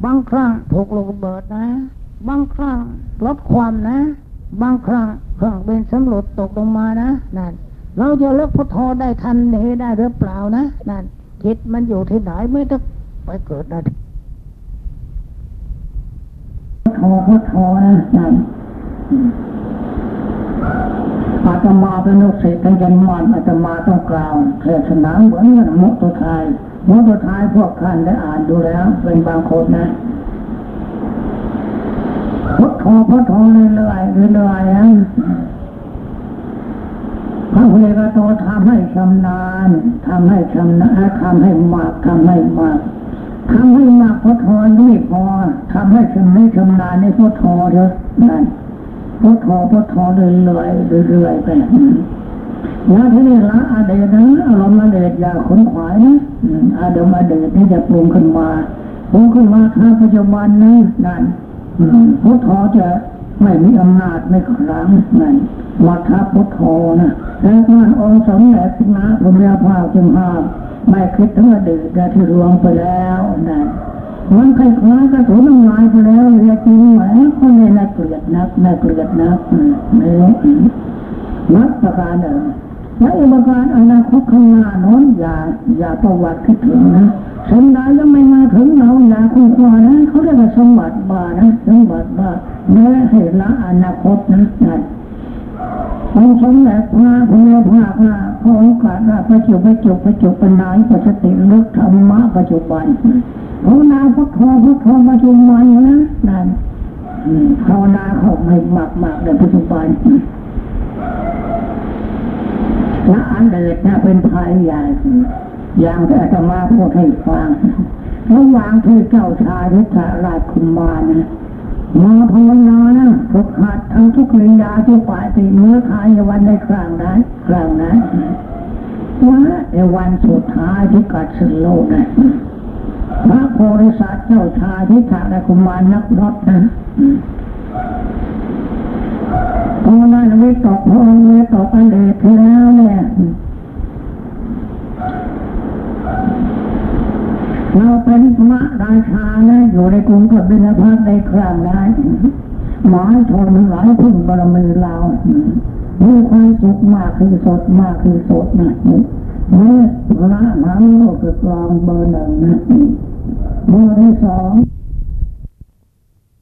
บางครั้งถูกลูกเบิดนะ บางครั้งลดความนะ บางครั้งเครื่องเป็นสำรวจตกลงมานะนั่นเราจะเลิกพุทโธได้ทันนี้ได้หรือเปล่านะนั่น จิตมันอยู่ที่ไหนไม่ต้องไปเกิดได้พุทพุทโธนะนั่นอาตมาเป็นลูกศิษย์กันยันมันอาตมาต้องกล่าวเทศนาเหมือนกันมุตุทายมุตุทายพวกท่านได้อ่านดูแล้ว เป็นบางคนนะพุทโธพุทโธเรื่อยๆเรื่อยๆนะ พระพุทธโตทำให้ชำนาญทำให้ชำนาญทำให้มากทำให้มากทำให้มากพุทโธนี่พอทำให้ชำนิชำนาญในพุทโธเถอะนั่นพุทโธพุทโธเรื่อยๆเรื่อยๆไปแล้วที่นี่ละอาเดนะอารมณ์อาเดชอย่าขนขวายนะอาเดมอาเดชที่จะปรุงขึ้นมาปรุงขึ้นมาข้าปัจจุบันนี้นั่นพุทโธจะ ไม่มีอำนาจในขลังนั่นมาทับพุทโธนะแต่ท่านองค์สมเด็จนะพระเมียพาจึงภาพไม่คิดถึงอดีตที่รวงไปแล้วนั่นมันคล้ายๆกระสุน้ำลายไปแล้วเรียจริงไหมคนนี้น่าเกลียดนักน่าเกลียดนักไม่รู้นักประการหนึ่ง และอุปการอนาคตข้างหน้าน้นอย่าอย่าประวัติคิดถึงนะสมได้ยังไม่มาถึงเราอย่าคุ้มครองนะเขาเรียกว่าสมบัติบานะสมบัติบาแม้ให้ละอนาคตนะนั่นองค์สมเด็จพระพุทธภาคนะขอโอกาสนะประจุประจุประจุปัญญาปัจจติลึกธรรมะปัจจุบันภาวนาพุทโธพุทโธปัจจุบันนะนั่นภาวนาเขาไม่มากมากในปัจจุบัน และอันเดชนะเป็นภัยใหญ่อย่างที่อาตมาพูดให้ฟังระหว่างที่เจ้าชายรุกราชคุมมารนะมาภาวนานะฝึกหัดทั้งทุกริยาทุกฝ่ายติเมื่อคายวันในครั้งนั้นครั้งนั้นว่าในวันสุดท้ายที่กัดสินโลกนะพระโพธิสัตว์เจ้าชายที่ถาราชคุมมารนักรบนะ พอนั้นวิตกพองวิตกอันเดชที่แล้วเนี่ยเราเป็นพระราชานะอยู่ในกรุงกับบินพัทในครั้งนั้นหมายชนหลายพึ่งบารมีเรามีความสุขมากคือสดมากคือสดนะนี่พระน้ำโลกกลองเบอร์หนึ่งนะเบอร์ที่สอง